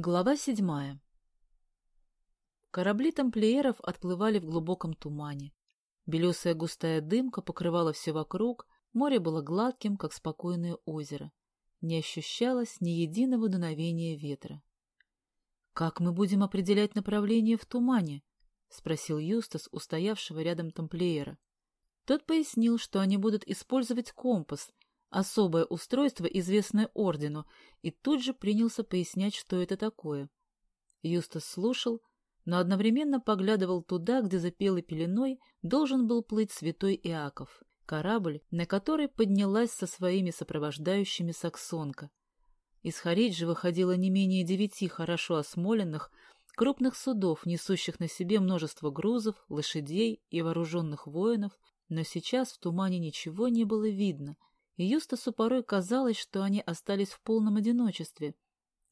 Глава седьмая. Корабли тамплиеров отплывали в глубоком тумане. Белесая густая дымка покрывала все вокруг, море было гладким, как спокойное озеро. Не ощущалось ни единого дуновения ветра. «Как мы будем определять направление в тумане?» — спросил Юстас, устоявшего рядом тамплиера. Тот пояснил, что они будут использовать компас, особое устройство, известное ордену, и тут же принялся пояснять, что это такое. Юстас слушал, но одновременно поглядывал туда, где за пелой пеленой должен был плыть святой Иаков, корабль, на который поднялась со своими сопровождающими саксонка. Из Хариджи выходило не менее девяти хорошо осмоленных, крупных судов, несущих на себе множество грузов, лошадей и вооруженных воинов, но сейчас в тумане ничего не было видно — Юстасу порой казалось, что они остались в полном одиночестве.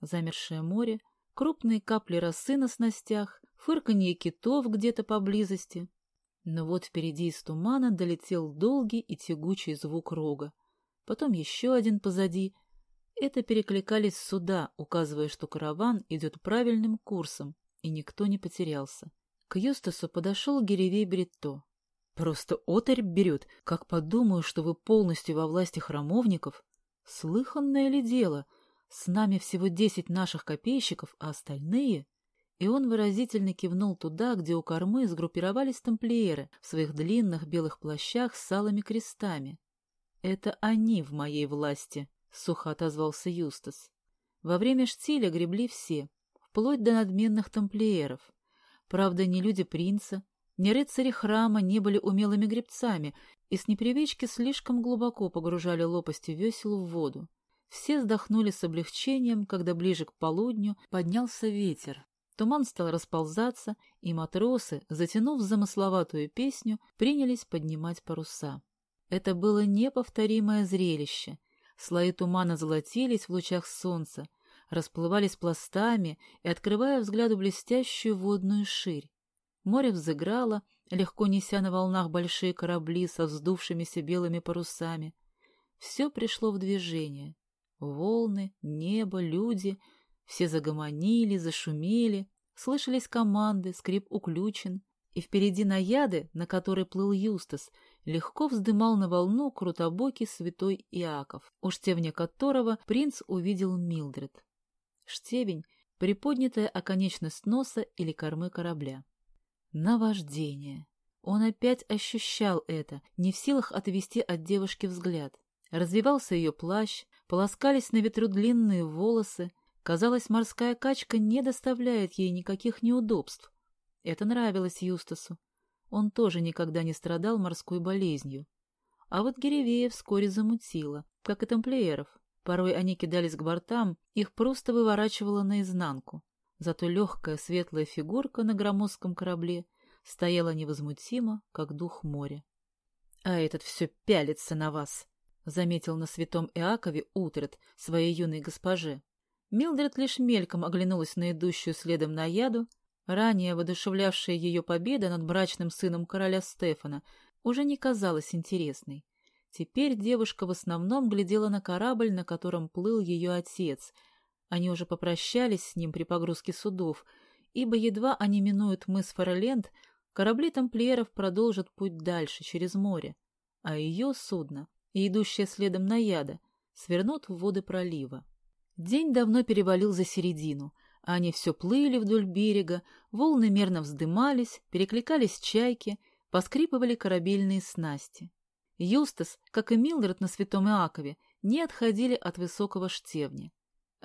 Замершее море, крупные капли росы на снастях, фырканье китов где-то поблизости. Но вот впереди из тумана долетел долгий и тягучий звук рога. Потом еще один позади. Это перекликались суда, указывая, что караван идет правильным курсом, и никто не потерялся. К Юстасу подошел Геревей Бретто. Просто оторь берет, как подумаю, что вы полностью во власти храмовников. Слыханное ли дело? С нами всего десять наших копейщиков, а остальные... И он выразительно кивнул туда, где у кормы сгруппировались тамплиеры в своих длинных белых плащах с алыми крестами. «Это они в моей власти», — сухо отозвался Юстас. Во время штиля гребли все, вплоть до надменных тамплиеров. Правда, не люди принца, ни рыцари храма не были умелыми гребцами и с непривычки слишком глубоко погружали лопасти весел в воду. Все вздохнули с облегчением, когда ближе к полудню поднялся ветер. Туман стал расползаться, и матросы, затянув замысловатую песню, принялись поднимать паруса. Это было неповторимое зрелище. Слои тумана золотились в лучах солнца, расплывались пластами и открывая взгляду блестящую водную ширь. Море взыграло, легко неся на волнах большие корабли со вздувшимися белыми парусами. Все пришло в движение. Волны, небо, люди — все загомонили, зашумели, слышались команды, скрип уключен, и впереди наяды, на которой плыл Юстас, легко вздымал на волну крутобокий святой Иаков, у штевня которого принц увидел Милдред. Штевень — приподнятая оконечность носа или кормы корабля. Наваждение. Он опять ощущал это, не в силах отвести от девушки взгляд. Развивался ее плащ, полоскались на ветру длинные волосы. Казалось, морская качка не доставляет ей никаких неудобств. Это нравилось Юстасу. Он тоже никогда не страдал морской болезнью. А вот Геревея вскоре замутило, как и тамплиеров. Порой они кидались к бортам, их просто выворачивало наизнанку. Зато легкая светлая фигурка на громоздком корабле стояла невозмутимо, как дух моря. — А этот все пялится на вас, — заметил на святом Иакове Утрет своей юной госпоже. Милдред лишь мельком оглянулась на идущую следом на яду. Ранее воодушевлявшая ее победа над брачным сыном короля Стефана уже не казалась интересной. Теперь девушка в основном глядела на корабль, на котором плыл ее отец — они уже попрощались с ним при погрузке судов, ибо едва они минуют мыс Фароленд, корабли тамплиеров продолжат путь дальше, через море, а ее судно, идущее следом на яда, свернут в воды пролива. День давно перевалил за середину, а они все плыли вдоль берега, волны мерно вздымались, перекликались чайки, поскрипывали корабельные снасти. Юстас, как и Милдред на Святом Иакове, не отходили от высокого штевня.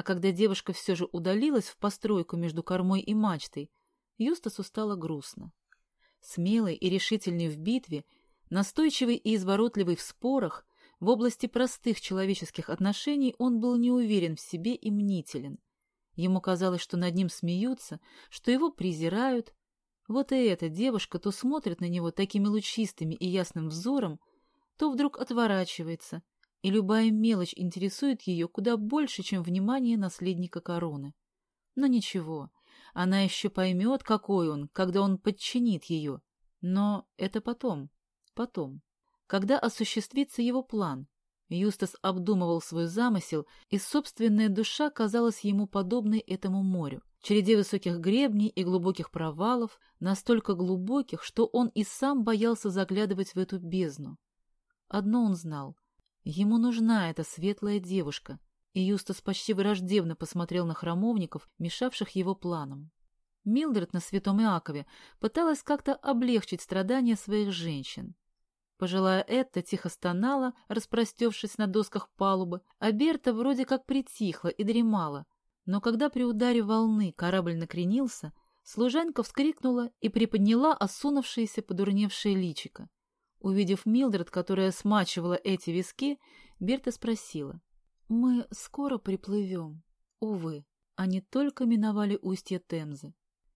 А когда девушка все же удалилась в постройку между кормой и мачтой, Юстасу стало грустно. Смелый и решительный в битве, настойчивый и изворотливый в спорах, в области простых человеческих отношений он был не уверен в себе и мнителен. Ему казалось, что над ним смеются, что его презирают. Вот и эта девушка то смотрит на него такими лучистыми и ясным взором, то вдруг отворачивается, и любая мелочь интересует ее куда больше, чем внимание наследника короны. Но ничего, она еще поймет, какой он, когда он подчинит ее. Но это потом, потом, когда осуществится его план. Юстас обдумывал свой замысел, и собственная душа казалась ему подобной этому морю. Череде высоких гребней и глубоких провалов, настолько глубоких, что он и сам боялся заглядывать в эту бездну. Одно он знал. Ему нужна эта светлая девушка, и Юстас почти враждебно посмотрел на храмовников, мешавших его планам. Милдред на Святом Иакове пыталась как-то облегчить страдания своих женщин. Пожилая Этта тихо стонала, распростевшись на досках палубы, а Берта вроде как притихла и дремала. Но когда при ударе волны корабль накренился, служанка вскрикнула и приподняла осунувшееся подурневшее личико. Увидев Милдред, которая смачивала эти виски, Берта спросила. «Мы скоро приплывем?» Увы, они только миновали устье Темзы.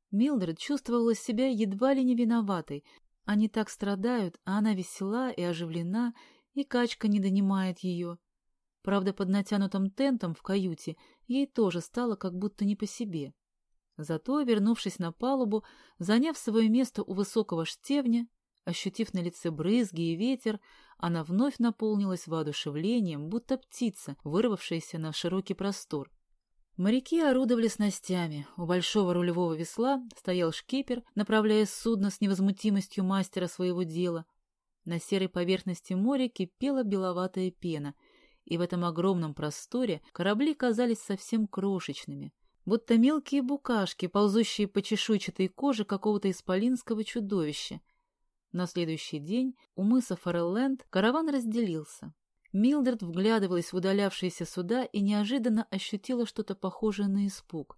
Милдред чувствовала себя едва ли не виноватой, они так страдают, а она весела и оживлена, и качка не донимает ее. Правда, под натянутым тентом в каюте ей тоже стало как будто не по себе. Зато, вернувшись на палубу, заняв свое место у высокого штевня, ощутив на лице брызги и ветер, она вновь наполнилась воодушевлением, будто птица, вырвавшаяся на широкий простор. Моряки орудовали снастями. У большого рулевого весла стоял шкипер, направляя судно с невозмутимостью мастера своего дела. На серой поверхности моря кипела беловатая пена, и в этом огромном просторе корабли казались совсем крошечными, будто мелкие букашки, ползущие по чешуйчатой коже какого-то исполинского чудовища. На следующий день у мыса Форелленд караван разделился. Милдред вглядывалась в удалявшиеся суда и неожиданно ощутила что-то похожее на испуг.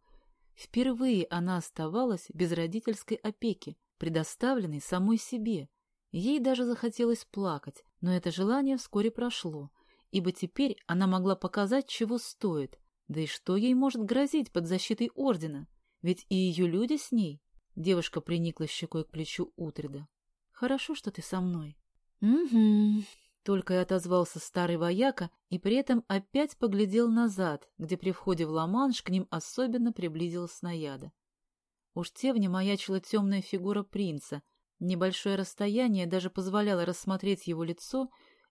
Впервые она оставалась без родительской опеки, предоставленной самой себе. Ей даже захотелось плакать, но это желание вскоре прошло, ибо теперь она могла показать, чего стоит, да и что ей может грозить под защитой Ордена, ведь и ее люди с ней. Девушка приникла щекой к плечу Утреда. «Хорошо, что ты со мной». «Угу», только и отозвался старый вояка и при этом опять поглядел назад, где при входе в Ла-Манш к ним особенно приблизилась наяда. Уж тевне маячила темная фигура принца, небольшое расстояние даже позволяло рассмотреть его лицо,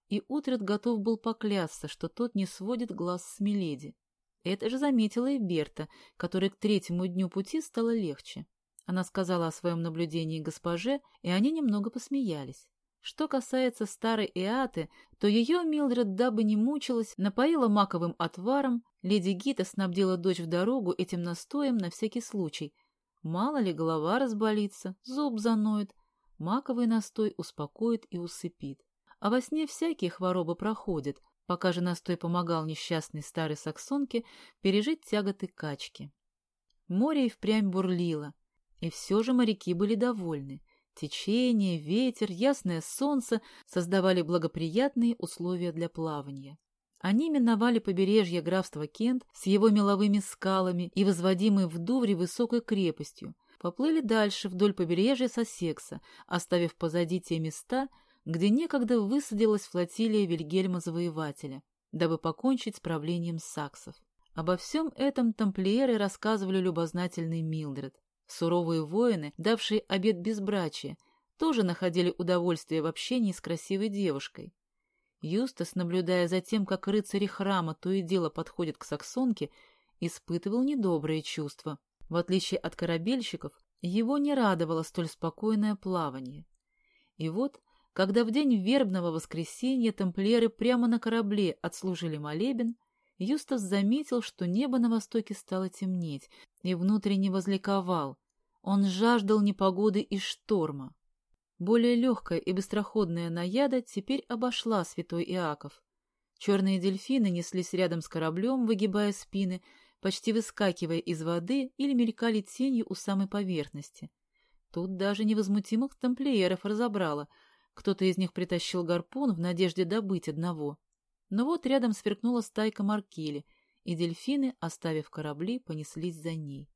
и Утрет готов был поклясться, что тот не сводит глаз с Миледи. Это же заметила и Берта, которой к третьему дню пути стало легче. Она сказала о своем наблюдении госпоже, и они немного посмеялись. Что касается старой Иаты, то ее Милдред, дабы не мучилась, напоила маковым отваром, леди Гита снабдила дочь в дорогу этим настоем на всякий случай. Мало ли голова разболится, зуб заноет, маковый настой успокоит и усыпит. А во сне всякие хворобы проходят, пока же настой помогал несчастной старой саксонке пережить тяготы качки. Море и впрямь бурлило, и все же моряки были довольны. Течение, ветер, ясное солнце создавали благоприятные условия для плавания. Они миновали побережье графства Кент с его меловыми скалами и возводимой в Дувре высокой крепостью, поплыли дальше вдоль побережья Сосекса, оставив позади те места, где некогда высадилась флотилия Вильгельма-завоевателя, дабы покончить с правлением саксов. Обо всем этом тамплиеры рассказывали любознательный Милдред. Суровые воины, давшие обет безбрачия, тоже находили удовольствие в общении с красивой девушкой. Юстас, наблюдая за тем, как рыцари храма то и дело подходят к саксонке, испытывал недобрые чувства. В отличие от корабельщиков, его не радовало столь спокойное плавание. И вот, когда в день вербного воскресенья тамплиеры прямо на корабле отслужили молебен, Юстас заметил, что небо на востоке стало темнеть, и внутренне возликовал. Он жаждал непогоды и шторма. Более легкая и быстроходная наяда теперь обошла святой Иаков. Черные дельфины неслись рядом с кораблем, выгибая спины, почти выскакивая из воды или мелькали тенью у самой поверхности. Тут даже невозмутимых тамплиеров разобрало. Кто-то из них притащил гарпун в надежде добыть одного. Но вот рядом сверкнула стайка маркели, и дельфины, оставив корабли, понеслись за ней.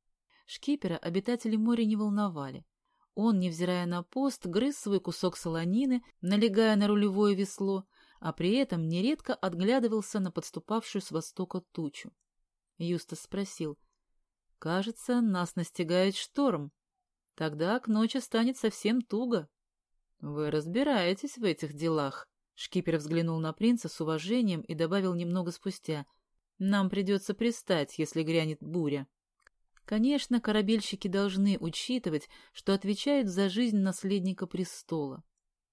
Шкипера обитатели моря не волновали. Он, невзирая на пост, грыз свой кусок солонины, налегая на рулевое весло, а при этом нередко отглядывался на подступавшую с востока тучу. Юстас спросил, «Кажется, нас настигает шторм. Тогда к ночи станет совсем туго». «Вы разбираетесь в этих делах», Шкипер взглянул на принца с уважением и добавил немного спустя. «Нам придется пристать, если грянет буря». Конечно, корабельщики должны учитывать, что отвечают за жизнь наследника престола.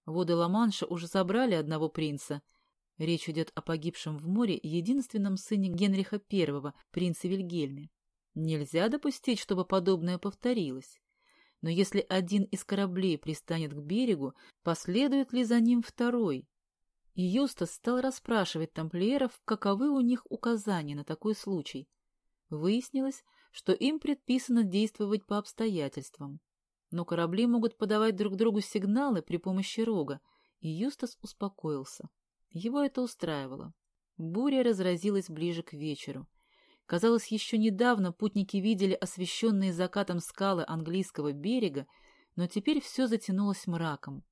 Воды Ла-Манша уже забрали одного принца. Речь идет о погибшем в море единственном сыне Генриха I, принце Вильгельме. Нельзя допустить, чтобы подобное повторилось. Но если один из кораблей пристанет к берегу, последует ли за ним второй? И Юстас стал расспрашивать тамплиеров, каковы у них указания на такой случай. Выяснилось, что им предписано действовать по обстоятельствам. Но корабли могут подавать друг другу сигналы при помощи рога, и Юстас успокоился. Его это устраивало. Буря разразилась ближе к вечеру. Казалось, еще недавно путники видели освещенные закатом скалы английского берега, но теперь все затянулось мраком.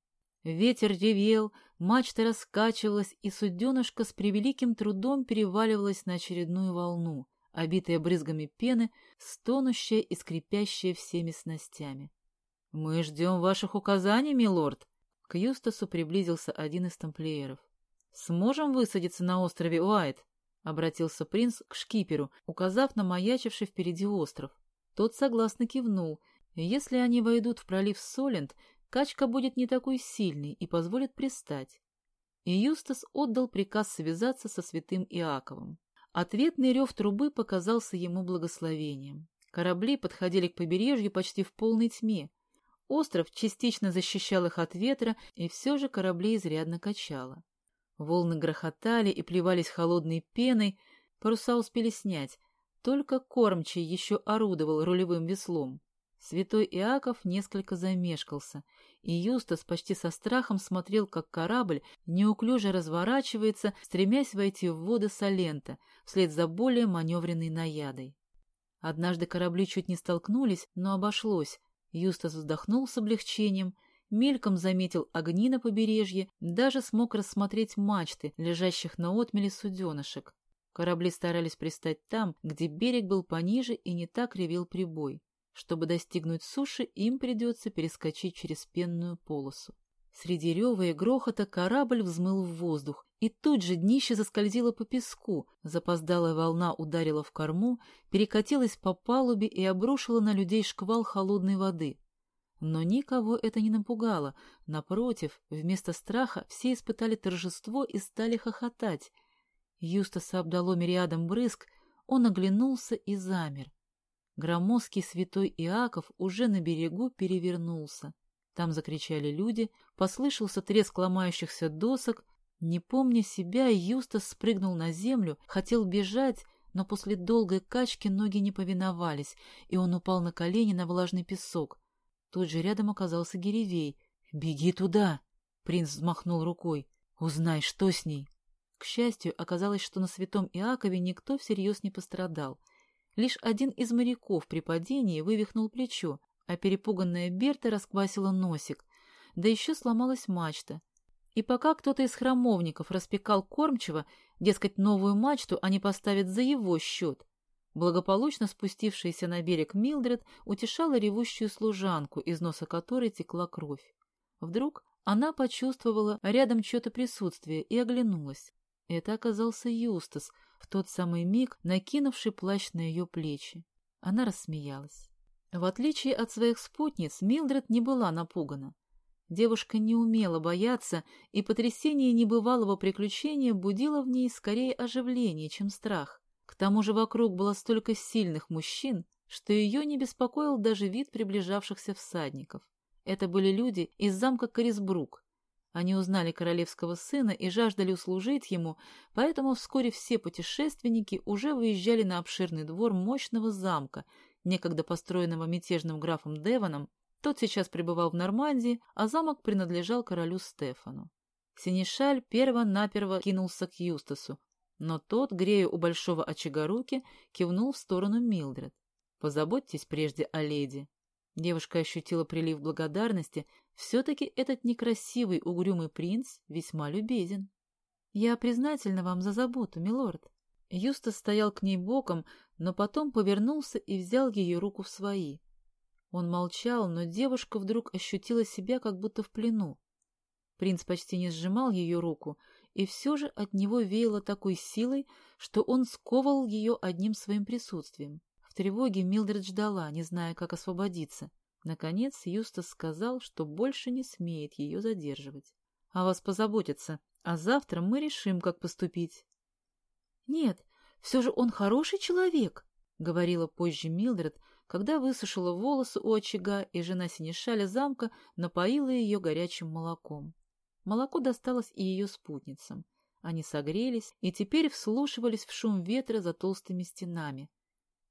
Ветер ревел, мачта раскачивалась, и суденышко с превеликим трудом переваливалось на очередную волну, обитая брызгами пены, стонущая и скрипящая всеми снастями. — Мы ждем ваших указаний, милорд. К Юстасу приблизился один из тамплиеров. — Сможем высадиться на острове Уайт? — обратился принц к шкиперу, указав на маячивший впереди остров. Тот согласно кивнул. Если они войдут в пролив Солент, качка будет не такой сильной и позволит пристать. И Юстас отдал приказ связаться со святым Иаковом. Ответный рев трубы показался ему благословением. Корабли подходили к побережью почти в полной тьме. Остров частично защищал их от ветра, и все же корабли изрядно качало. Волны грохотали и плевались холодной пеной, паруса успели снять, только кормчий еще орудовал рулевым веслом. Святой Иаков несколько замешкался, и Юстас почти со страхом смотрел, как корабль неуклюже разворачивается, стремясь войти в воды Салента, вслед за более маневренной наядой. Однажды корабли чуть не столкнулись, но обошлось. Юстас вздохнул с облегчением, мельком заметил огни на побережье, даже смог рассмотреть мачты, лежащих на отмеле суденышек. Корабли старались пристать там, где берег был пониже и не так ревел прибой. Чтобы достигнуть суши, им придется перескочить через пенную полосу. Среди рева и грохота корабль взмыл в воздух, и тут же днище заскользило по песку, запоздалая волна ударила в корму, перекатилась по палубе и обрушила на людей шквал холодной воды. Но никого это не напугало. Напротив, вместо страха все испытали торжество и стали хохотать. Юстаса обдало мириадом брызг, он оглянулся и замер. Громоздкий святой Иаков уже на берегу перевернулся. Там закричали люди, послышался треск ломающихся досок. Не помня себя, Юстас спрыгнул на землю, хотел бежать, но после долгой качки ноги не повиновались, и он упал на колени на влажный песок. Тут же рядом оказался Гиревей. «Беги туда!» Принц взмахнул рукой. «Узнай, что с ней!» К счастью, оказалось, что на святом Иакове никто всерьез не пострадал — Лишь один из моряков при падении вывихнул плечо, а перепуганная Берта расквасила носик, да еще сломалась мачта. И пока кто-то из храмовников распекал кормчиво, дескать, новую мачту они поставят за его счет, благополучно спустившаяся на берег Милдред утешала ревущую служанку, из носа которой текла кровь. Вдруг она почувствовала рядом чье-то присутствие и оглянулась. Это оказался Юстас, в тот самый миг накинувший плащ на ее плечи. Она рассмеялась. В отличие от своих спутниц, Милдред не была напугана. Девушка не умела бояться, и потрясение небывалого приключения будило в ней скорее оживление, чем страх. К тому же вокруг было столько сильных мужчин, что ее не беспокоил даже вид приближавшихся всадников. Это были люди из замка Корисбрук, они узнали королевского сына и жаждали услужить ему, поэтому вскоре все путешественники уже выезжали на обширный двор мощного замка, некогда построенного мятежным графом Девоном. Тот сейчас пребывал в Нормандии, а замок принадлежал королю Стефану. Синишаль перво-наперво кинулся к Юстасу, но тот, грея у большого очага руки, кивнул в сторону Милдред. «Позаботьтесь прежде о леди». Девушка ощутила прилив благодарности, все-таки этот некрасивый угрюмый принц весьма любезен. «Я признательна вам за заботу, милорд». Юстас стоял к ней боком, но потом повернулся и взял ее руку в свои. Он молчал, но девушка вдруг ощутила себя как будто в плену. Принц почти не сжимал ее руку, и все же от него веяло такой силой, что он сковал ее одним своим присутствием. В тревоге Милдред ждала, не зная, как освободиться. Наконец Юстас сказал, что больше не смеет ее задерживать. «О вас позаботиться, а завтра мы решим, как поступить». «Нет, все же он хороший человек», — говорила позже Милдред, когда высушила волосы у очага, и жена Синишаля замка напоила ее горячим молоком. Молоко досталось и ее спутницам. Они согрелись и теперь вслушивались в шум ветра за толстыми стенами.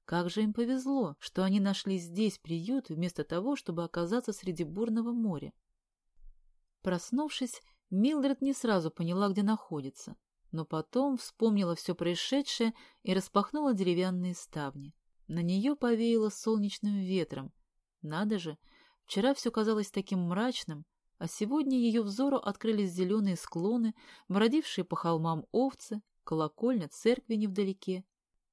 Как же им повезло, что они нашли здесь приют вместо того, чтобы оказаться среди бурного моря. Проснувшись, Милдред не сразу поняла, где находится, но потом вспомнила все происшедшее и распахнула деревянные ставни. На нее повеяло солнечным ветром. Надо же, вчера все казалось таким мрачным, а сегодня ее взору открылись зеленые склоны, бродившие по холмам овцы, колокольня, церкви невдалеке.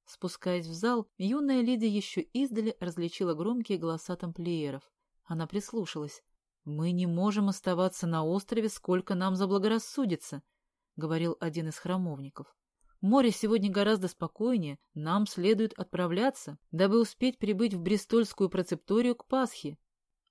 Спускаясь в зал, юная леди еще издали различила громкие голоса тамплиеров. Она прислушалась. «Мы не можем оставаться на острове, сколько нам заблагорассудится», — говорил один из храмовников. «Море сегодня гораздо спокойнее, нам следует отправляться, дабы успеть прибыть в Бристольскую процепторию к Пасхе».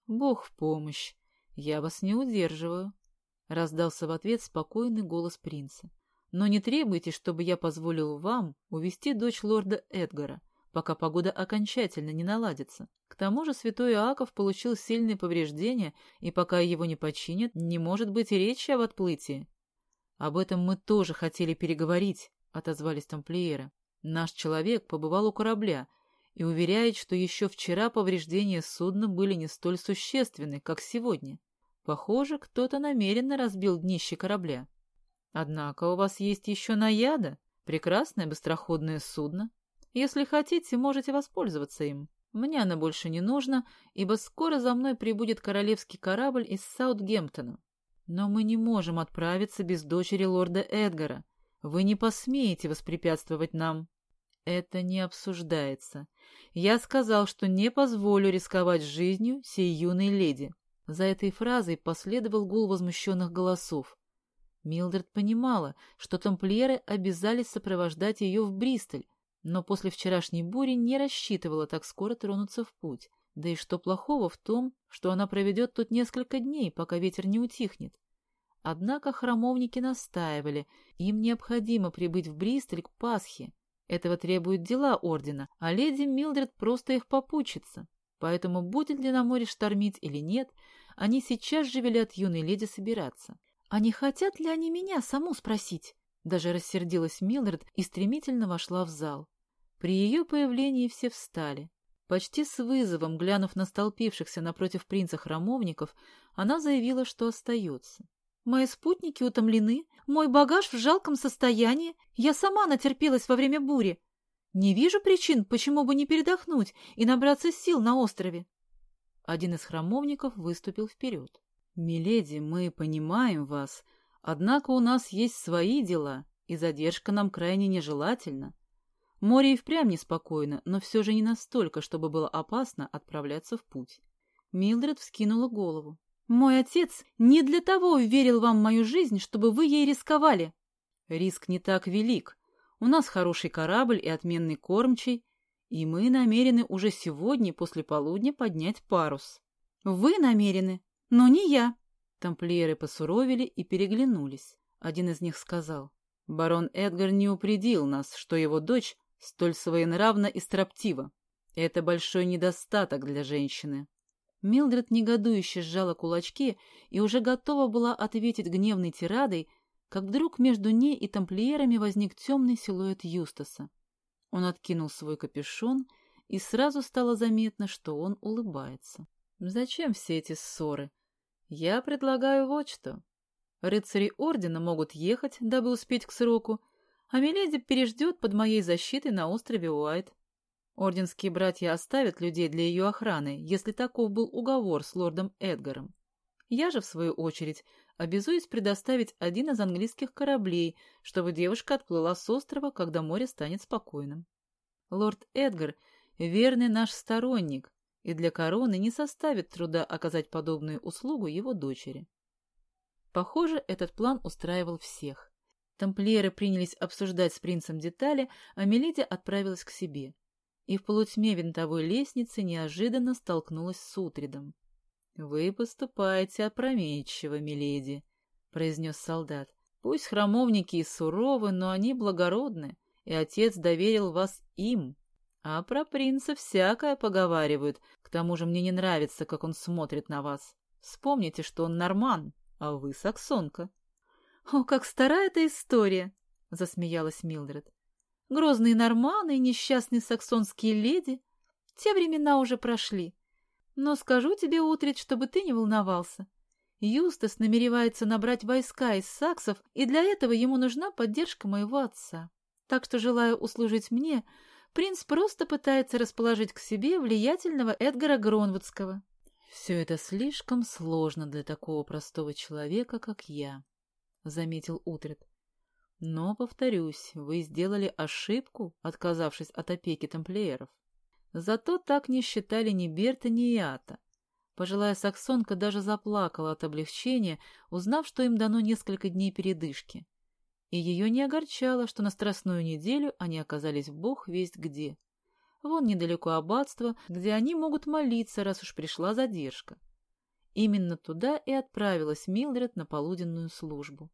«Бог в помощь!» «Я вас не удерживаю», — раздался в ответ спокойный голос принца. «Но не требуйте, чтобы я позволил вам увести дочь лорда Эдгара, пока погода окончательно не наладится. К тому же святой Иаков получил сильные повреждения, и пока его не починят, не может быть речи об отплытии». «Об этом мы тоже хотели переговорить», — отозвались тамплиеры. «Наш человек побывал у корабля» и уверяет, что еще вчера повреждения судна были не столь существенны, как сегодня. Похоже, кто-то намеренно разбил днище корабля. Однако у вас есть еще наяда, прекрасное быстроходное судно. Если хотите, можете воспользоваться им. Мне оно больше не нужно, ибо скоро за мной прибудет королевский корабль из Саутгемптона. Но мы не можем отправиться без дочери лорда Эдгара. Вы не посмеете воспрепятствовать нам. Это не обсуждается. Я сказал, что не позволю рисковать жизнью сей юной леди. За этой фразой последовал гул возмущенных голосов. Милдред понимала, что тамплиеры обязались сопровождать ее в Бристоль, но после вчерашней бури не рассчитывала так скоро тронуться в путь. Да и что плохого в том, что она проведет тут несколько дней, пока ветер не утихнет. Однако храмовники настаивали, им необходимо прибыть в Бристоль к Пасхе. Этого требуют дела ордена, а леди Милдред просто их попутчица. Поэтому будет ли на море штормить или нет, они сейчас же велят юной леди собираться. А не хотят ли они меня саму спросить? Даже рассердилась Милдред и стремительно вошла в зал. При ее появлении все встали. Почти с вызовом, глянув на столпившихся напротив принца храмовников, она заявила, что остается. «Мои спутники утомлены, мой багаж в жалком состоянии, я сама натерпелась во время бури. Не вижу причин, почему бы не передохнуть и набраться сил на острове. Один из храмовников выступил вперед. «Миледи, мы понимаем вас, однако у нас есть свои дела, и задержка нам крайне нежелательна. Море и впрямь неспокойно, но все же не настолько, чтобы было опасно отправляться в путь». Милдред вскинула голову. «Мой отец не для того верил вам мою жизнь, чтобы вы ей рисковали». «Риск не так велик», у нас хороший корабль и отменный кормчий, и мы намерены уже сегодня после полудня поднять парус. Вы намерены, но не я. Тамплиеры посуровили и переглянулись. Один из них сказал, барон Эдгар не упредил нас, что его дочь столь своенравна и строптива. Это большой недостаток для женщины. Милдред негодующе сжала кулачки и уже готова была ответить гневной тирадой, как вдруг между ней и тамплиерами возник темный силуэт Юстаса. Он откинул свой капюшон, и сразу стало заметно, что он улыбается. «Зачем все эти ссоры? Я предлагаю вот что. Рыцари Ордена могут ехать, дабы успеть к сроку, а Миледи переждет под моей защитой на острове Уайт. Орденские братья оставят людей для ее охраны, если таков был уговор с лордом Эдгаром. Я же, в свою очередь, обязуюсь предоставить один из английских кораблей, чтобы девушка отплыла с острова, когда море станет спокойным. Лорд Эдгар — верный наш сторонник, и для короны не составит труда оказать подобную услугу его дочери. Похоже, этот план устраивал всех. Тамплиеры принялись обсуждать с принцем детали, а Мелиди отправилась к себе. И в полутьме винтовой лестницы неожиданно столкнулась с Утридом. — Вы поступаете опрометчиво, миледи, — произнес солдат. — Пусть храмовники и суровы, но они благородны, и отец доверил вас им. А про принца всякое поговаривают, к тому же мне не нравится, как он смотрит на вас. Вспомните, что он норман, а вы саксонка. — О, как старая эта история! — засмеялась Милдред. — Грозные норманы и несчастные саксонские леди. Те времена уже прошли. Но скажу тебе, Утрид, чтобы ты не волновался. Юстас намеревается набрать войска из саксов, и для этого ему нужна поддержка моего отца. Так что, желая услужить мне, принц просто пытается расположить к себе влиятельного Эдгара Гронвудского. «Все это слишком сложно для такого простого человека, как я», — заметил Утрид. «Но, повторюсь, вы сделали ошибку, отказавшись от опеки тамплиеров. Зато так не считали ни Берта, ни Иата. Пожилая саксонка даже заплакала от облегчения, узнав, что им дано несколько дней передышки. И ее не огорчало, что на страстную неделю они оказались бог весть где. Вон недалеко аббатство, где они могут молиться, раз уж пришла задержка. Именно туда и отправилась Милдред на полуденную службу.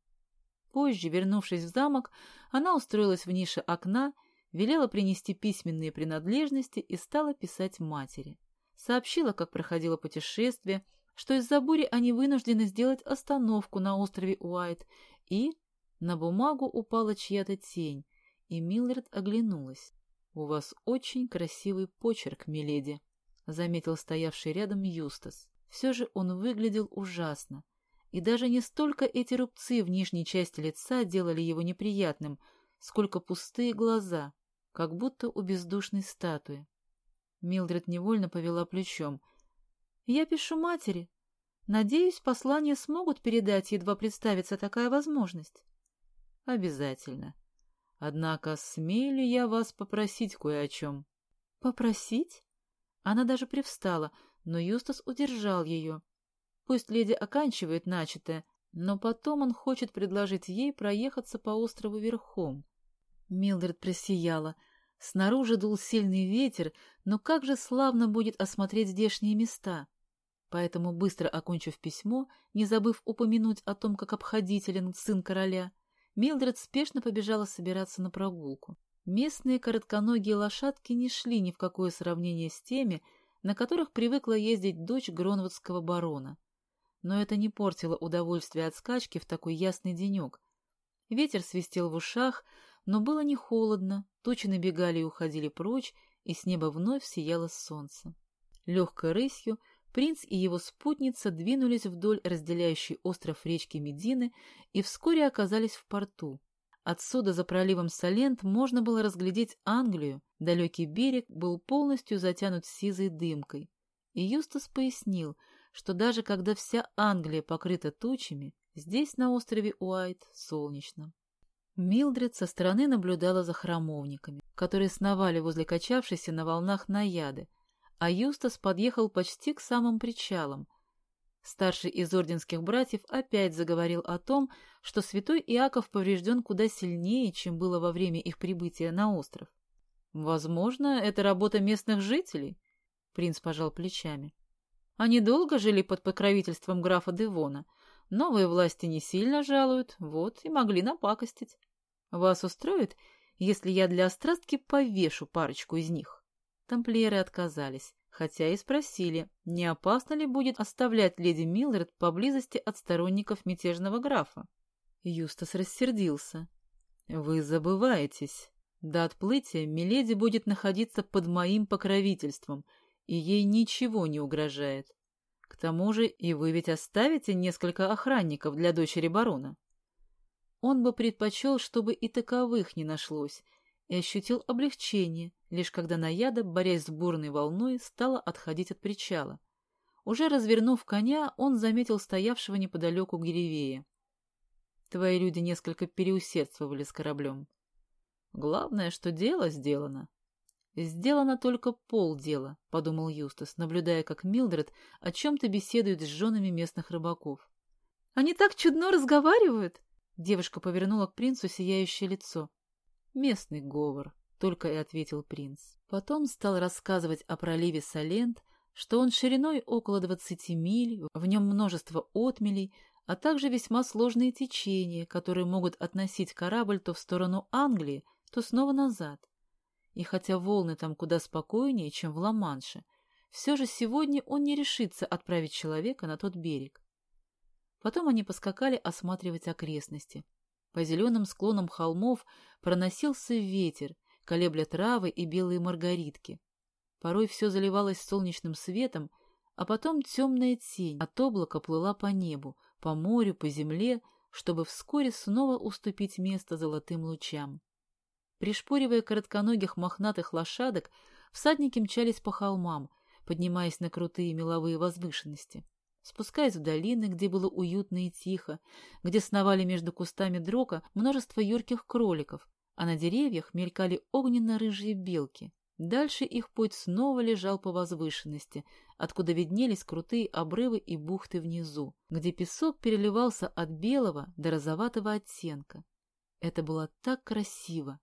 Позже, вернувшись в замок, она устроилась в нише окна велела принести письменные принадлежности и стала писать матери. Сообщила, как проходило путешествие, что из-за бури они вынуждены сделать остановку на острове Уайт, и на бумагу упала чья-то тень, и Миллард оглянулась. — У вас очень красивый почерк, миледи, — заметил стоявший рядом Юстас. Все же он выглядел ужасно, и даже не столько эти рубцы в нижней части лица делали его неприятным, сколько пустые глаза, как будто у бездушной статуи. Милдред невольно повела плечом. «Я пишу матери. Надеюсь, послание смогут передать, едва представится такая возможность». «Обязательно. Однако смею ли я вас попросить кое о чем?» «Попросить?» Она даже привстала, но Юстас удержал ее. Пусть леди оканчивает начатое, но потом он хочет предложить ей проехаться по острову верхом. Милдред просияла. Снаружи дул сильный ветер, но как же славно будет осмотреть здешние места. Поэтому, быстро окончив письмо, не забыв упомянуть о том, как обходителен сын короля, Милдред спешно побежала собираться на прогулку. Местные коротконогие лошадки не шли ни в какое сравнение с теми, на которых привыкла ездить дочь гронвудского барона. Но это не портило удовольствия от скачки в такой ясный денек. Ветер свистел в ушах, но было не холодно, тучи набегали и уходили прочь, и с неба вновь сияло солнце. Легкой рысью принц и его спутница двинулись вдоль разделяющей остров речки Медины и вскоре оказались в порту. Отсюда за проливом Салент можно было разглядеть Англию, далекий берег был полностью затянут сизой дымкой. И Юстас пояснил, что даже когда вся Англия покрыта тучами, здесь на острове Уайт солнечно. Милдред со стороны наблюдала за храмовниками, которые сновали возле качавшейся на волнах наяды, а Юстас подъехал почти к самым причалам. Старший из орденских братьев опять заговорил о том, что святой Иаков поврежден куда сильнее, чем было во время их прибытия на остров. «Возможно, это работа местных жителей», — принц пожал плечами. «Они долго жили под покровительством графа Девона, новые власти не сильно жалуют, вот и могли напакостить». Вас устроит, если я для острастки повешу парочку из них?» Тамплиеры отказались, хотя и спросили, не опасно ли будет оставлять леди Миллард поблизости от сторонников мятежного графа. Юстас рассердился. «Вы забываетесь. До отплытия Миледи будет находиться под моим покровительством, и ей ничего не угрожает. К тому же и вы ведь оставите несколько охранников для дочери барона». Он бы предпочел, чтобы и таковых не нашлось, и ощутил облегчение, лишь когда Наяда, борясь с бурной волной, стала отходить от причала. Уже развернув коня, он заметил стоявшего неподалеку Гиревея. Твои люди несколько переусердствовали с кораблем. Главное, что дело сделано. Сделано только полдела, — подумал Юстас, наблюдая, как Милдред о чем-то беседует с женами местных рыбаков. Они так чудно разговаривают!» Девушка повернула к принцу сияющее лицо. «Местный говор», — только и ответил принц. Потом стал рассказывать о проливе Салент, что он шириной около двадцати миль, в нем множество отмелей, а также весьма сложные течения, которые могут относить корабль то в сторону Англии, то снова назад. И хотя волны там куда спокойнее, чем в Ла-Манше, все же сегодня он не решится отправить человека на тот берег. Потом они поскакали осматривать окрестности. По зеленым склонам холмов проносился ветер, колебля травы и белые маргаритки. Порой все заливалось солнечным светом, а потом темная тень от облака плыла по небу, по морю, по земле, чтобы вскоре снова уступить место золотым лучам. Пришпоривая коротконогих мохнатых лошадок, всадники мчались по холмам, поднимаясь на крутые меловые возвышенности спускаясь в долины, где было уютно и тихо, где сновали между кустами дрока множество юрких кроликов, а на деревьях мелькали огненно-рыжие белки. Дальше их путь снова лежал по возвышенности, откуда виднелись крутые обрывы и бухты внизу, где песок переливался от белого до розоватого оттенка. Это было так красиво.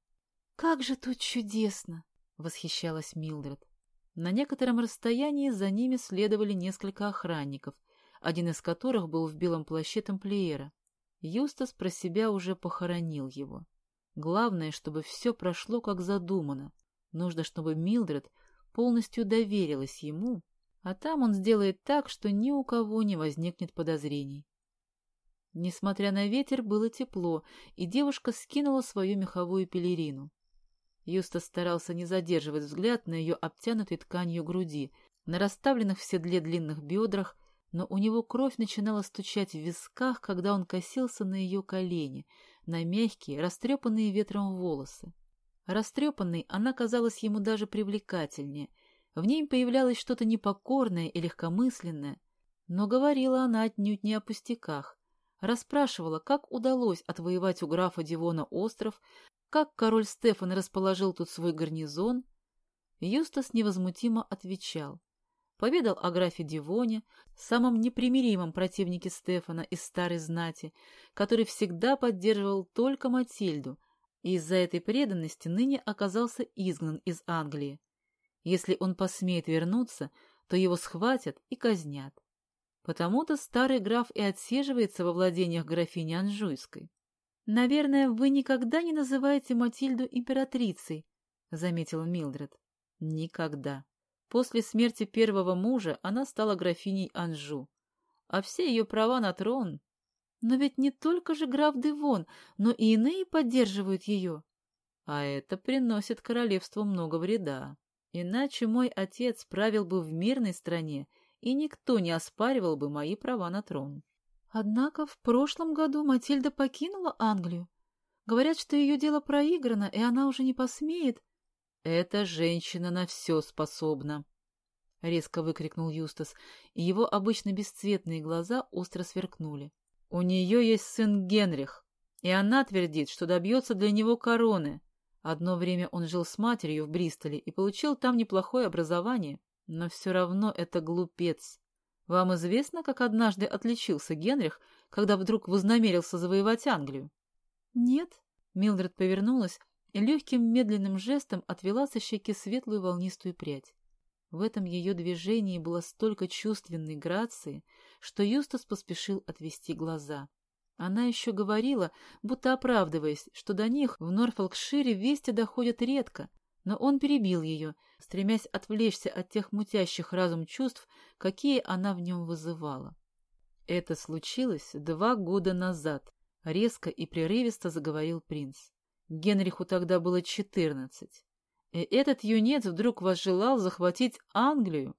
«Как же тут чудесно!» — восхищалась Милдред. На некотором расстоянии за ними следовали несколько охранников, один из которых был в белом плаще тамплиера. Юстас про себя уже похоронил его. Главное, чтобы все прошло как задумано. Нужно, чтобы Милдред полностью доверилась ему, а там он сделает так, что ни у кого не возникнет подозрений. Несмотря на ветер, было тепло, и девушка скинула свою меховую пелерину. Юстас старался не задерживать взгляд на ее обтянутой тканью груди, на расставленных в седле длинных бедрах, но у него кровь начинала стучать в висках, когда он косился на ее колени, на мягкие, растрепанные ветром волосы. Растрепанной она казалась ему даже привлекательнее. В ней появлялось что-то непокорное и легкомысленное, но говорила она отнюдь не о пустяках. Расспрашивала, как удалось отвоевать у графа Дивона остров, как король Стефан расположил тут свой гарнизон. Юстас невозмутимо отвечал поведал о графе Дивоне, самом непримиримом противнике Стефана из старой знати, который всегда поддерживал только Матильду, и из-за этой преданности ныне оказался изгнан из Англии. Если он посмеет вернуться, то его схватят и казнят. Потому-то старый граф и отсиживается во владениях графини Анжуйской. «Наверное, вы никогда не называете Матильду императрицей», — заметила Милдред. «Никогда», После смерти первого мужа она стала графиней Анжу, а все ее права на трон... Но ведь не только же граф Девон, но и иные поддерживают ее. А это приносит королевству много вреда. Иначе мой отец правил бы в мирной стране, и никто не оспаривал бы мои права на трон. Однако в прошлом году Матильда покинула Англию. Говорят, что ее дело проиграно, и она уже не посмеет. «Эта женщина на все способна!» — резко выкрикнул Юстас, и его обычно бесцветные глаза остро сверкнули. «У нее есть сын Генрих, и она твердит, что добьется для него короны. Одно время он жил с матерью в Бристоле и получил там неплохое образование, но все равно это глупец. Вам известно, как однажды отличился Генрих, когда вдруг вознамерился завоевать Англию?» «Нет», — Милдред повернулась и легким медленным жестом отвела со щеки светлую волнистую прядь. В этом ее движении было столько чувственной грации, что Юстас поспешил отвести глаза. Она еще говорила, будто оправдываясь, что до них в Норфолкшире вести доходят редко, но он перебил ее, стремясь отвлечься от тех мутящих разум чувств, какие она в нем вызывала. Это случилось два года назад, резко и прерывисто заговорил принц. Генриху тогда было четырнадцать. И этот юнец вдруг возжелал захватить Англию.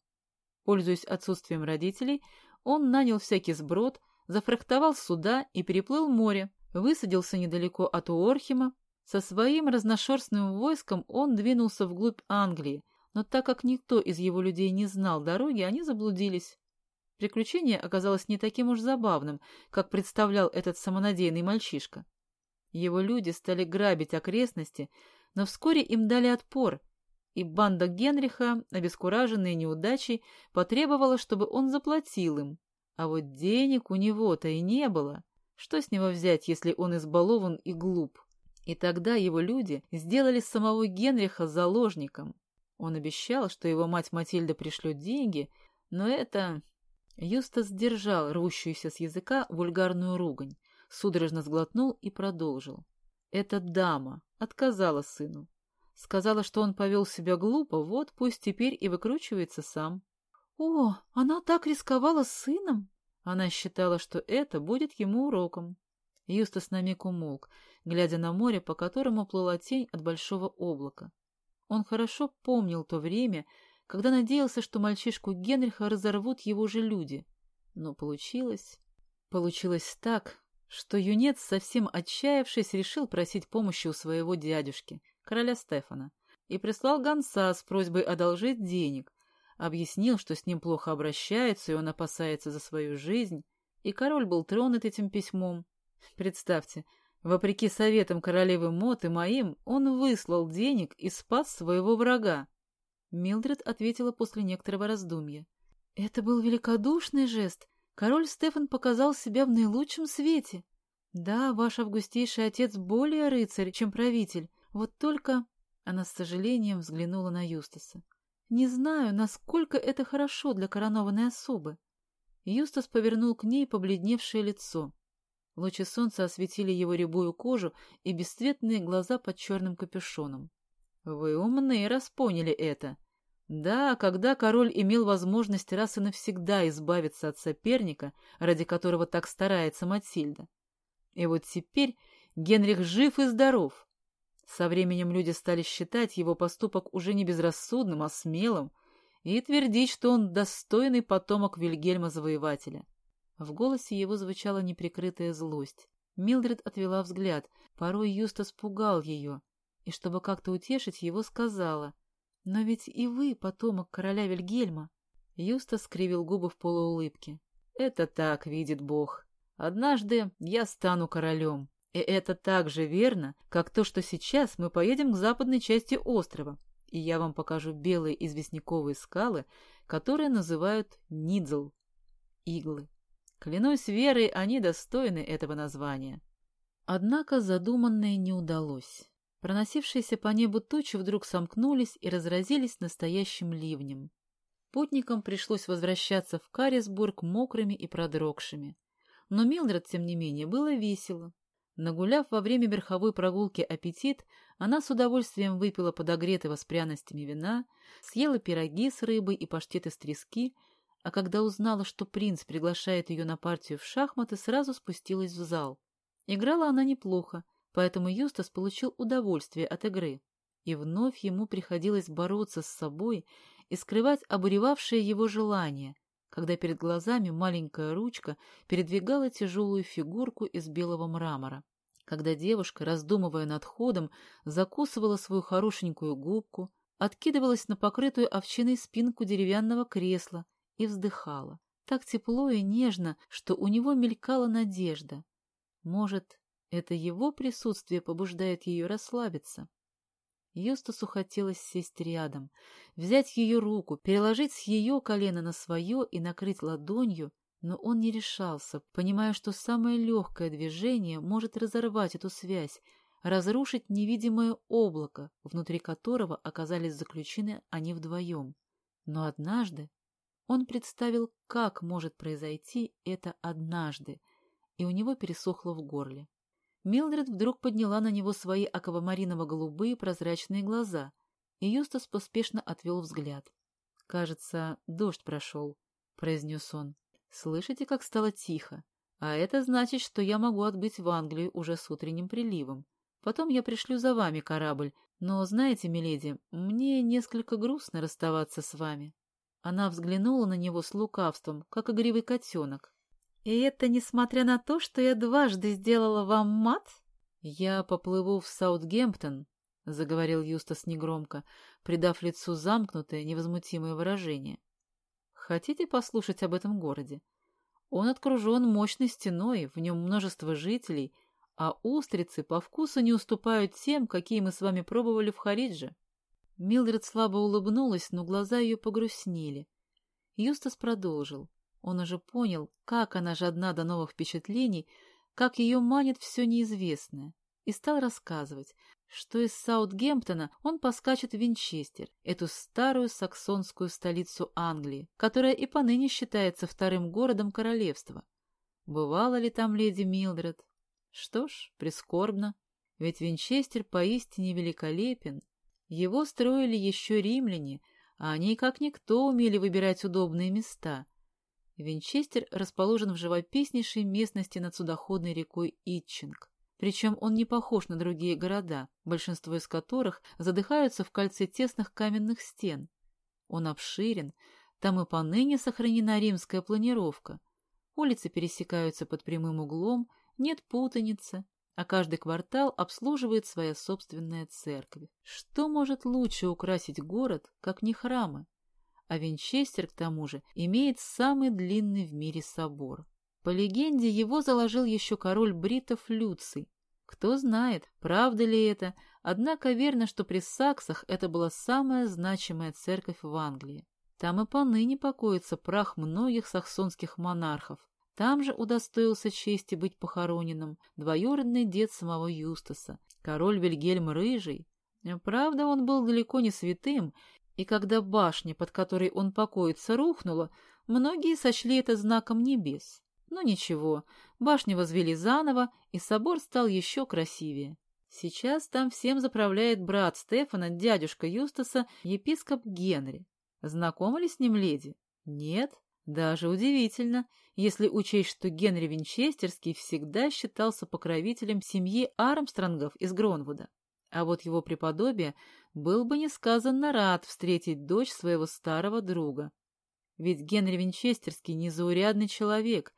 Пользуясь отсутствием родителей, он нанял всякий сброд, зафрахтовал суда и переплыл море, высадился недалеко от Уорхема. Со своим разношерстным войском он двинулся вглубь Англии, но так как никто из его людей не знал дороги, они заблудились. Приключение оказалось не таким уж забавным, как представлял этот самонадеянный мальчишка. Его люди стали грабить окрестности, но вскоре им дали отпор, и банда Генриха, обескураженная неудачей, потребовала, чтобы он заплатил им, А вот денег у него-то и не было. Что с него взять, если он избалован и глуп? И тогда его люди сделали самого Генриха заложником. Он обещал, что его мать Матильда пришлет деньги, но это... Юстас держал рвущуюся с языка вульгарную ругань, судорожно сглотнул и продолжил. Эта дама отказала сыну. Сказала, что он повел себя глупо, вот пусть теперь и выкручивается сам. О, она так рисковала с сыном? Она считала, что это будет ему уроком. Юстас на миг умолк, глядя на море, по которому плыла тень от большого облака. Он хорошо помнил то время, когда надеялся, что мальчишку Генриха разорвут его же люди. Но получилось... Получилось так, что юнец, совсем отчаявшись, решил просить помощи у своего дядюшки, короля Стефана, и прислал гонца с просьбой одолжить денег, объяснил, что с ним плохо обращаются, и он опасается за свою жизнь, и король был тронут этим письмом. Представьте, вопреки советам королевы Мот и моим, он выслал денег и спас своего врага. Милдред ответила после некоторого раздумья. «Это был великодушный жест. Король Стефан показал себя в наилучшем свете. Да, ваш августейший отец более рыцарь, чем правитель. Вот только...» Она с сожалением взглянула на Юстаса. Не знаю, насколько это хорошо для коронованной особы. Юстас повернул к ней побледневшее лицо. Лучи солнца осветили его рябую кожу и бесцветные глаза под черным капюшоном. Вы умны, раз поняли это. Да, когда король имел возможность раз и навсегда избавиться от соперника, ради которого так старается Матильда. И вот теперь Генрих жив и здоров. Со временем люди стали считать его поступок уже не безрассудным, а смелым, и твердить, что он достойный потомок Вильгельма Завоевателя. В голосе его звучала неприкрытая злость. Милдред отвела взгляд, порой Юстас пугал ее, и, чтобы как-то утешить его, сказала, «Но ведь и вы потомок короля Вильгельма». Юстас скривил губы в полуулыбке. «Это так видит Бог. Однажды я стану королем, и это так же верно, как то, что сейчас мы поедем к западной части острова, и я вам покажу белые известняковые скалы, которые называют Нидзл — иглы. Клянусь верой, они достойны этого названия. Однако задуманное не удалось. Проносившиеся по небу тучи вдруг сомкнулись и разразились настоящим ливнем. Путникам пришлось возвращаться в Карисбург мокрыми и продрогшими. Но Милдред, тем не менее, было весело. Нагуляв во время верховой прогулки аппетит, она с удовольствием выпила подогретого с пряностями вина, съела пироги с рыбой и паштет из трески, а когда узнала, что принц приглашает ее на партию в шахматы, сразу спустилась в зал. Играла она неплохо, поэтому Юстас получил удовольствие от игры. И вновь ему приходилось бороться с собой и скрывать обуревавшее его желание, когда перед глазами маленькая ручка передвигала тяжелую фигурку из белого мрамора. Когда девушка, раздумывая над ходом, закусывала свою хорошенькую губку, откидывалась на покрытую овчиной спинку деревянного кресла и вздыхала. Так тепло и нежно, что у него мелькала надежда. Может, это его присутствие побуждает ее расслабиться? Юстасу хотелось сесть рядом, взять ее руку, переложить с ее колена на свое и накрыть ладонью, но он не решался, понимая, что самое легкое движение может разорвать эту связь, разрушить невидимое облако, внутри которого оказались заключены они вдвоем. Но однажды он представил, как может произойти это однажды, и у него пересохло в горле. Милдред вдруг подняла на него свои аквамариново-голубые прозрачные глаза, и Юстас поспешно отвел взгляд. «Кажется, дождь прошел», — произнес он. «Слышите, как стало тихо? А это значит, что я могу отбыть в Англию уже с утренним приливом. Потом я пришлю за вами корабль. Но, знаете, миледи, мне несколько грустно расставаться с вами». Она взглянула на него с лукавством, как игривый котенок. И это несмотря на то, что я дважды сделала вам мат? Я поплыву в Саутгемптон, — заговорил Юстас негромко, придав лицу замкнутое, невозмутимое выражение. Хотите послушать об этом городе? Он окружен мощной стеной, в нем множество жителей, а устрицы по вкусу не уступают тем, какие мы с вами пробовали в Харидже. Милдред слабо улыбнулась, но глаза ее погрустнели. Юстас продолжил. Он уже понял, как она жадна до новых впечатлений, как ее манит все неизвестное, и стал рассказывать, что из Саутгемптона он поскачет в Винчестер, эту старую саксонскую столицу Англии, которая и поныне считается вторым городом королевства. Бывала ли там леди Милдред? Что ж, прискорбно, ведь Винчестер поистине великолепен. Его строили еще римляне, а они как никто умели выбирать удобные места. Винчестер расположен в живописнейшей местности над судоходной рекой Итчинг. Причем он не похож на другие города, большинство из которых задыхаются в кольце тесных каменных стен. Он обширен, там и поныне сохранена римская планировка. Улицы пересекаются под прямым углом, нет путаницы, а каждый квартал обслуживает своя собственная церковь. Что может лучше украсить город, как не храмы? А Винчестер, к тому же, имеет самый длинный в мире собор. По легенде, его заложил еще король бритов Люций. Кто знает, правда ли это, однако верно, что при саксах это была самая значимая церковь в Англии. Там и поныне покоится прах многих саксонских монархов. Там же удостоился чести быть похороненным двоюродный дед самого Юстаса, король Вильгельм Рыжий. Правда, он был далеко не святым, и когда башня, под которой он покоится, рухнула, многие сочли это знаком небес. Но ничего, башню возвели заново, и собор стал еще красивее. Сейчас там всем заправляет брат Стефана, дядюшка Юстаса, епископ Генри. Знакома ли с ним леди? Нет? Даже удивительно, если учесть, что Генри Винчестерский всегда считался покровителем семьи Армстронгов из Гронвуда. А вот его преподобие был бы несказанно рад встретить дочь своего старого друга. Ведь Генри Винчестерский незаурядный человек,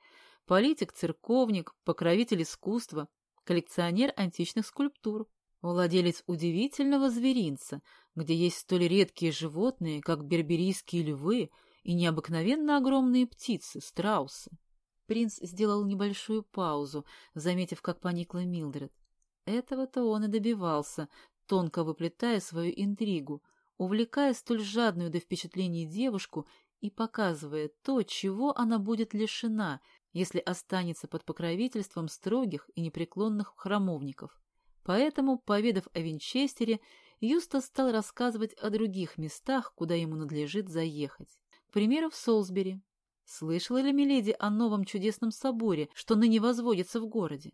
политик-церковник, покровитель искусства, коллекционер античных скульптур, владелец удивительного зверинца, где есть столь редкие животные, как берберийские львы и необыкновенно огромные птицы, страусы. Принц сделал небольшую паузу, заметив, как поникла Милдред. Этого-то он и добивался, тонко выплетая свою интригу, увлекая столь жадную до впечатлений девушку и показывая то, чего она будет лишена, если останется под покровительством строгих и непреклонных храмовников. Поэтому, поведав о Винчестере, Юстас стал рассказывать о других местах, куда ему надлежит заехать. К примеру, в Солсбери. Слышала ли Миледи о новом чудесном соборе, что ныне возводится в городе?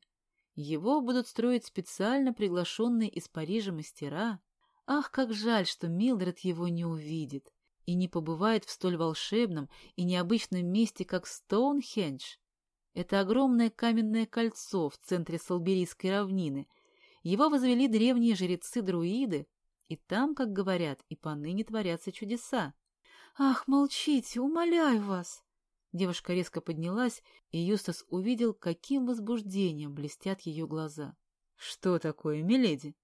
Его будут строить специально приглашенные из Парижа мастера. Ах, как жаль, что Милдред его не увидит и не побывает в столь волшебном и необычном месте, как Стоунхендж. Это огромное каменное кольцо в центре Салберийской равнины. Его возвели древние жрецы-друиды, и там, как говорят, и поныне творятся чудеса. «Ах, молчите, умоляю вас!» Девушка резко поднялась, и Юстас увидел, каким возбуждением блестят ее глаза. «Что такое, миледи?»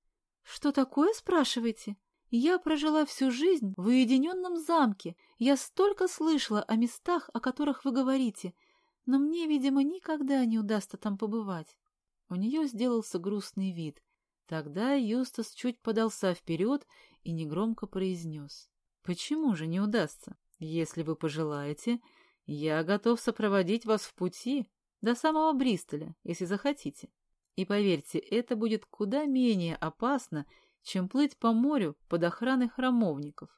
«Что такое, спрашиваете? Я прожила всю жизнь в уединенном замке. Я столько слышала о местах, о которых вы говорите, но мне, видимо, никогда не удастся там побывать». У нее сделался грустный вид. Тогда Юстас чуть подался вперед и негромко произнес. Почему же не удастся? Если вы пожелаете, я готов сопроводить вас в пути до самого Бристоля, если захотите. И поверьте, это будет куда менее опасно, чем плыть по морю под охраной храмовников.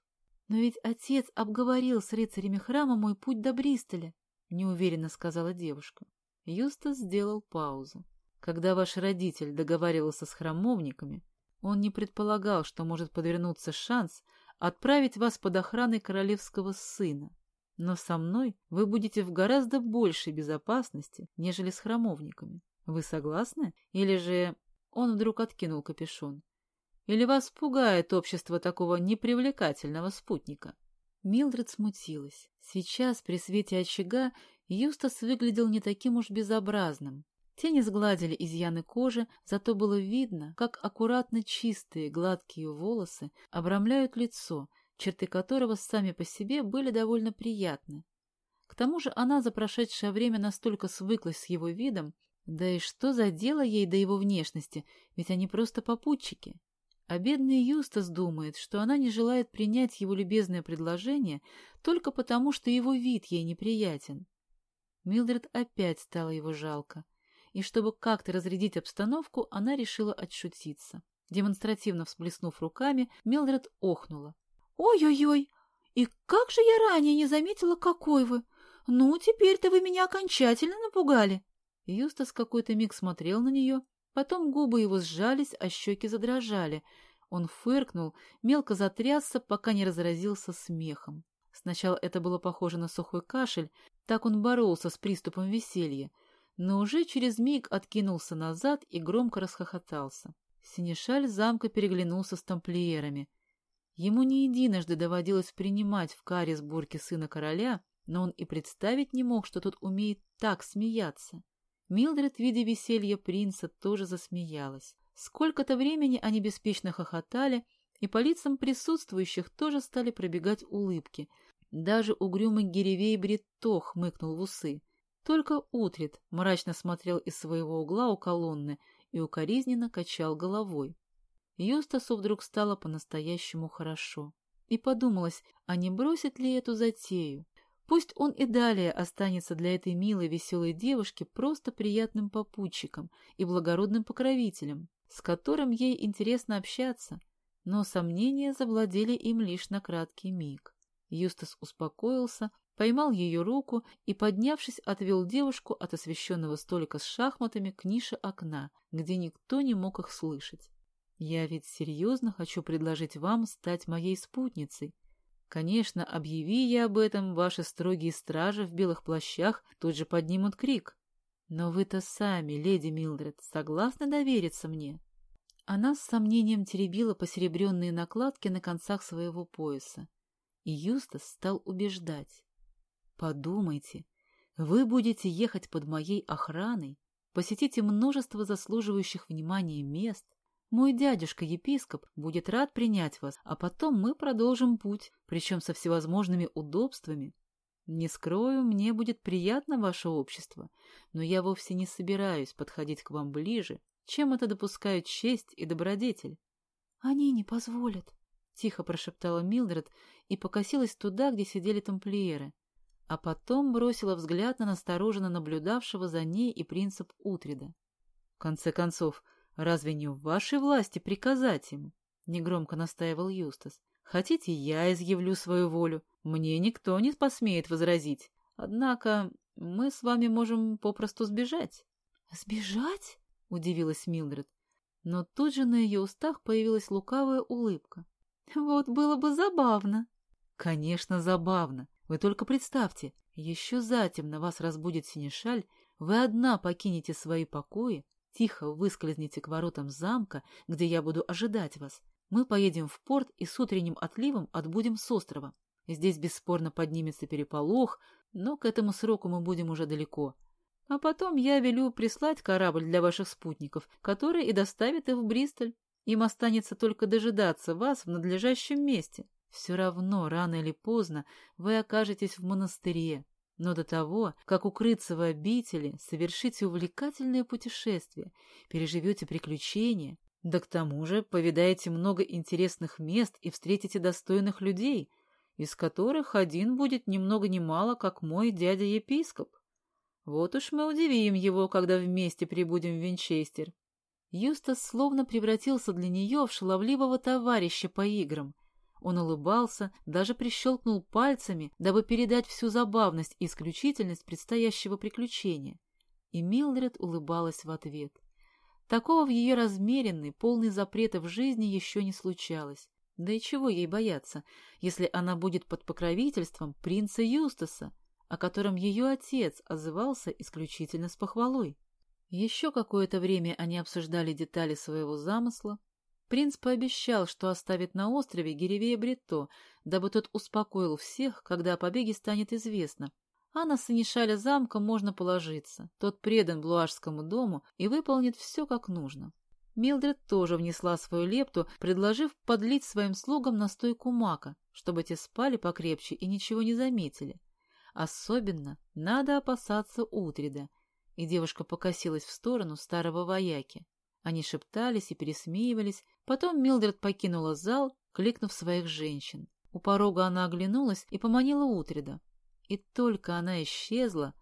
Но ведь отец обговорил с рыцарями храма мой путь до Бристоля, неуверенно сказала девушка. Юстас сделал паузу. Когда ваш родитель договаривался с храмовниками, он не предполагал, что может подвернуться шанс отправить вас под охраной королевского сына. Но со мной вы будете в гораздо большей безопасности, нежели с храмовниками. Вы согласны? Или же...» Он вдруг откинул капюшон. «Или вас пугает общество такого непривлекательного спутника?» Милдред смутилась. Сейчас, при свете очага, Юстас выглядел не таким уж безобразным. Тени сгладили изъяны кожи, зато было видно, как аккуратно чистые гладкие волосы обрамляют лицо, черты которого сами по себе были довольно приятны. К тому же она за прошедшее время настолько свыклась с его видом, да и что за дело ей до его внешности, ведь они просто попутчики. А бедный Юстас думает, что она не желает принять его любезное предложение только потому, что его вид ей неприятен. Милдред опять стало его жалко. И чтобы как-то разрядить обстановку, она решила отшутиться. Демонстративно всплеснув руками, Милдред охнула. «Ой-ой-ой! И как же я ранее не заметила, какой вы! Ну, теперь-то вы меня окончательно напугали!» Юстас какой-то миг смотрел на нее, потом губы его сжались, а щеки задрожали. Он фыркнул, мелко затрясся, пока не разразился смехом. Сначала это было похоже на сухой кашель, так он боролся с приступом веселья, но уже через миг откинулся назад и громко расхохотался. Синешаль замка переглянулся с тамплиерами. Ему не единожды доводилось принимать в Карисбурге сына короля, но он и представить не мог, что тот умеет так смеяться. Милдред, видя веселье принца, тоже засмеялась. Сколько-то времени они беспечно хохотали, и по лицам присутствующих тоже стали пробегать улыбки. Даже угрюмый Гиревей Бритто хмыкнул в усы. Только Утрит мрачно смотрел из своего угла у колонны и укоризненно качал головой. Юстасу вдруг стало по-настоящему хорошо. И подумалось, а не бросит ли эту затею? Пусть он и далее останется для этой милой веселой девушки просто приятным попутчиком и благородным покровителем, с которым ей интересно общаться, но сомнения завладели им лишь на краткий миг. Юстас успокоился, поймал ее руку и, поднявшись, отвел девушку от освещенного столика с шахматами к нише окна, где никто не мог их слышать. «Я ведь серьезно хочу предложить вам стать моей спутницей. Конечно, объяви я об этом, ваши строгие стражи в белых плащах тут же поднимут крик. Но вы-то сами, леди Милдред, согласны довериться мне?» Она с сомнением теребила посеребренные накладки на концах своего пояса. И Юстас стал убеждать. Подумайте, вы будете ехать под моей охраной, посетите множество заслуживающих внимания мест. Мой дядюшка-епископ будет рад принять вас, а потом мы продолжим путь, причем со всевозможными удобствами. Не скрою, мне будет приятно ваше общество, но я вовсе не собираюсь подходить к вам ближе, чем это допускают честь и добродетель. — Они не позволят, — тихо прошептала Милдред и покосилась туда, где сидели тамплиеры а потом бросила взгляд на настороженно наблюдавшего за ней и принцип Утрида. — В конце концов, разве не в вашей власти приказать им? — негромко настаивал Юстас. — Хотите, я изъявлю свою волю? Мне никто не посмеет возразить. Однако мы с вами можем попросту сбежать. — Сбежать? — удивилась Милдред. Но тут же на ее устах появилась лукавая улыбка. — Вот было бы забавно. — Конечно, забавно. Вы только представьте, еще затемно вас разбудит синешаль, вы одна покинете свои покои, тихо выскользнете к воротам замка, где я буду ожидать вас. Мы поедем в порт и с утренним отливом отбудем с острова. Здесь бесспорно поднимется переполох, но к этому сроку мы будем уже далеко. А потом я велю прислать корабль для ваших спутников, который и доставит их в Бристоль. Им останется только дожидаться вас в надлежащем месте. Все равно, рано или поздно, вы окажетесь в монастыре. Но до того, как укрыться в обители, совершите увлекательное путешествие, переживете приключения, да к тому же повидаете много интересных мест и встретите достойных людей, из которых один будет ни много ни мало, как мой дядя-епископ. Вот уж мы удивим его, когда вместе прибудем в Винчестер. Юстас словно превратился для нее в шаловливого товарища по играм — он улыбался, даже прищелкнул пальцами, дабы передать всю забавность и исключительность предстоящего приключения. И Милдред улыбалась в ответ. Такого в ее размеренной, полной запретов жизни еще не случалось. Да и чего ей бояться, если она будет под покровительством принца Юстаса, о котором ее отец отзывался исключительно с похвалой. Еще какое-то время они обсуждали детали своего замысла, Принц пообещал, что оставит на острове Геревея Бритто, дабы тот успокоил всех, когда о побеге станет известно. А на Санишаля замка можно положиться. Тот предан Блуашскому дому и выполнит все как нужно. Милдред тоже внесла свою лепту, предложив подлить своим слугам настойку мака, чтобы те спали покрепче и ничего не заметили. Особенно надо опасаться Утрида. И девушка покосилась в сторону старого вояки. Они шептались и пересмеивались. Потом Милдред покинула зал, кликнув своих женщин. У порога она оглянулась и поманила Утрида. И только она исчезла,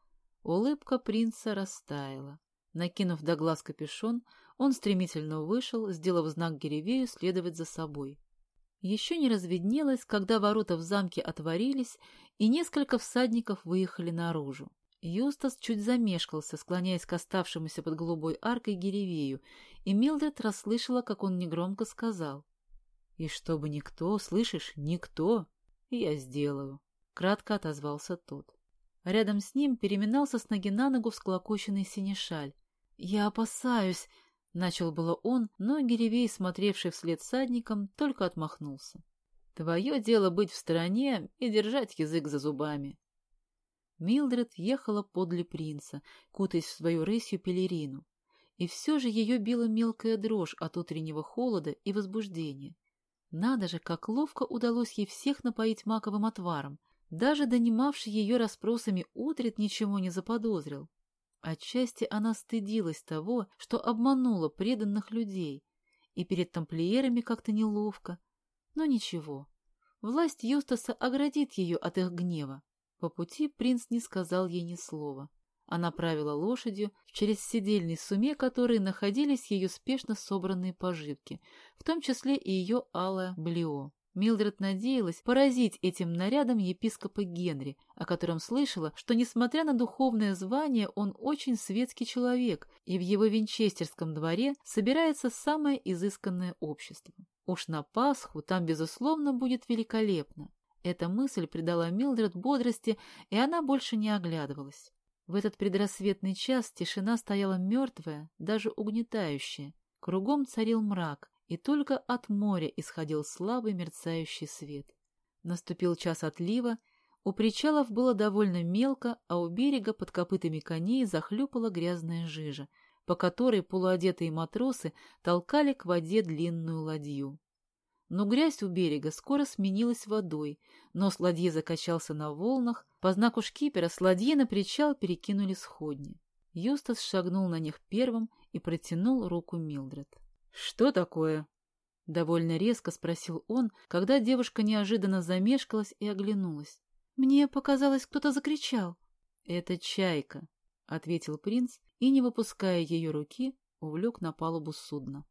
Улыбка принца растаяла. Накинув до глаз капюшон, он стремительно вышел, сделав знак Геревею следовать за собой. Еще не разведнелось, когда ворота в замке отворились, и несколько всадников выехали наружу. Юстас чуть замешкался, склоняясь к оставшемуся под голубой аркой Геревею, и Милдред расслышала, как он негромко сказал. «И чтобы никто, слышишь, никто, я сделаю», — кратко отозвался тот. Рядом с ним переминался с ноги на ногу всклокоченный синешаль. «Я опасаюсь», — начал было он, но Геревей, смотревший вслед садником, только отмахнулся. «Твое дело быть в стороне и держать язык за зубами». Милдред ехала подле принца, кутаясь в свою рысью пелерину. И все же ее била мелкая дрожь от утреннего холода и возбуждения. Надо же, как ловко удалось ей всех напоить маковым отваром. Даже донимавший ее расспросами Утрит ничего не заподозрил. Отчасти она стыдилась того, что обманула преданных людей, и перед тамплиерами как-то неловко. Но ничего, власть Юстаса оградит ее от их гнева. По пути принц не сказал ей ни слова. Она правила лошадью через сидельный суме, которые находились ее спешно собранные пожитки, в том числе и ее алая блио. Милдред надеялась поразить этим нарядом епископа Генри, о котором слышала, что, несмотря на духовное звание, он очень светский человек, и в его винчестерском дворе собирается самое изысканное общество. Уж на Пасху там, безусловно, будет великолепно. Эта мысль придала Милдред бодрости, и она больше не оглядывалась. В этот предрассветный час тишина стояла мертвая, даже угнетающая. Кругом царил мрак, и только от моря исходил слабый мерцающий свет. Наступил час отлива, у причалов было довольно мелко, а у берега под копытами коней захлюпала грязная жижа, по которой полуодетые матросы толкали к воде длинную ладью. Но грязь у берега скоро сменилась водой, нос ладьи закачался на волнах, по знаку шкипера с ладьи на причал перекинули сходни. Юстас шагнул на них первым и протянул руку Милдред. «Что такое?» — довольно резко спросил он, когда девушка неожиданно замешкалась и оглянулась. «Мне показалось, кто-то закричал». «Это чайка», — ответил принц и, не выпуская ее руки, увлек на палубу судна.